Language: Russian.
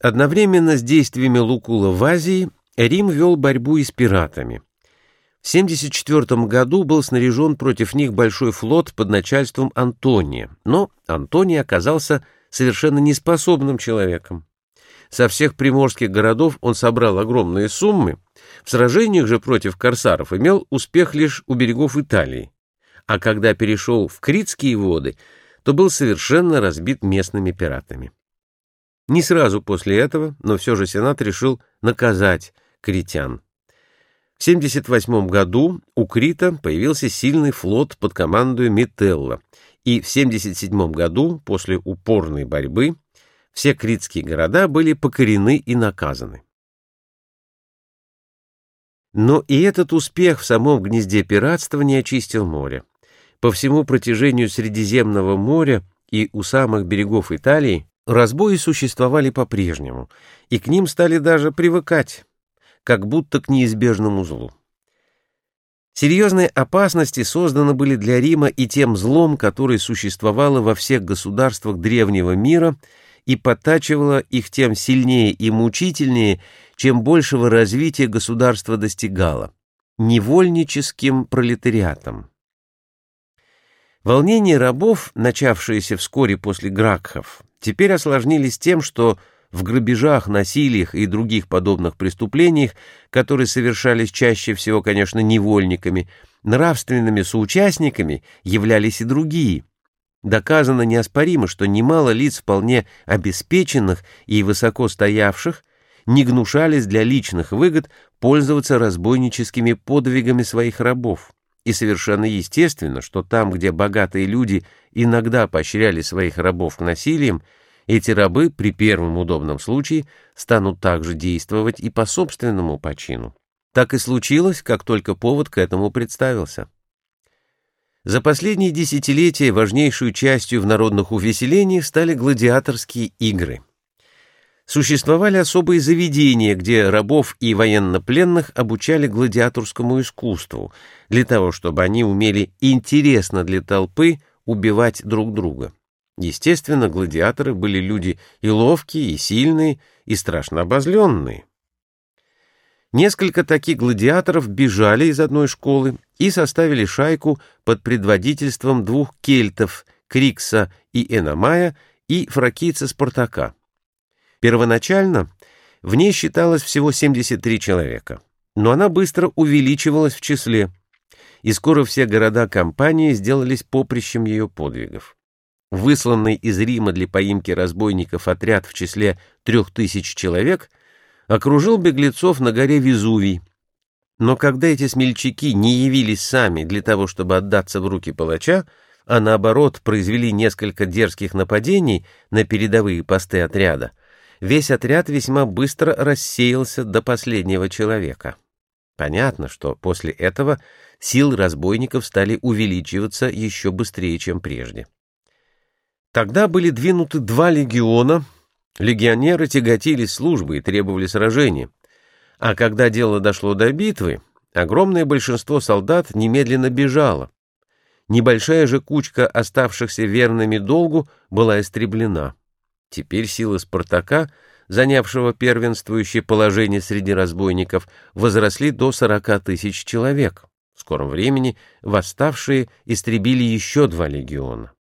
Одновременно с действиями Лукула в Азии Рим вел борьбу и с пиратами. В 74 году был снаряжен против них большой флот под начальством Антония, но Антоний оказался совершенно неспособным человеком. Со всех приморских городов он собрал огромные суммы, в сражениях же против корсаров имел успех лишь у берегов Италии, а когда перешел в Критские воды, то был совершенно разбит местными пиратами. Не сразу после этого, но все же Сенат решил наказать критян. В 78 году у Крита появился сильный флот под командой Метелла, и в 77 году, после упорной борьбы, все критские города были покорены и наказаны. Но и этот успех в самом гнезде пиратства не очистил море. По всему протяжению Средиземного моря и у самых берегов Италии разбои существовали по-прежнему, и к ним стали даже привыкать, как будто к неизбежному злу. Серьезные опасности созданы были для Рима и тем злом, которое существовало во всех государствах древнего мира и подтачивало их тем сильнее и мучительнее, чем большего развития государство достигало — невольническим пролетариатом. Волнения рабов, начавшиеся вскоре после Гракхов, теперь осложнились тем, что в грабежах, насилиях и других подобных преступлениях, которые совершались чаще всего, конечно, невольниками, нравственными соучастниками являлись и другие. Доказано неоспоримо, что немало лиц вполне обеспеченных и высоко стоявших не гнушались для личных выгод пользоваться разбойническими подвигами своих рабов. И совершенно естественно, что там, где богатые люди иногда поощряли своих рабов к насилиям, эти рабы при первом удобном случае станут также действовать и по собственному почину. Так и случилось, как только повод к этому представился. За последние десятилетия важнейшую частью в народных увеселениях стали гладиаторские игры. Существовали особые заведения, где рабов и военнопленных обучали гладиаторскому искусству, для того, чтобы они умели интересно для толпы убивать друг друга. Естественно, гладиаторы были люди и ловкие, и сильные, и страшно обозленные. Несколько таких гладиаторов бежали из одной школы и составили шайку под предводительством двух кельтов Крикса и Эномая и фракийца Спартака. Первоначально в ней считалось всего 73 человека, но она быстро увеличивалась в числе, и скоро все города компании сделались поприщем ее подвигов. Высланный из Рима для поимки разбойников отряд в числе трех тысяч человек окружил беглецов на горе Везувий. Но когда эти смельчаки не явились сами для того, чтобы отдаться в руки палача, а наоборот произвели несколько дерзких нападений на передовые посты отряда, весь отряд весьма быстро рассеялся до последнего человека. Понятно, что после этого силы разбойников стали увеличиваться еще быстрее, чем прежде. Тогда были двинуты два легиона, легионеры тяготились службой и требовали сражения. А когда дело дошло до битвы, огромное большинство солдат немедленно бежало. Небольшая же кучка оставшихся верными долгу была истреблена. Теперь силы Спартака, занявшего первенствующее положение среди разбойников, возросли до 40 тысяч человек. В скором времени восставшие истребили еще два легиона.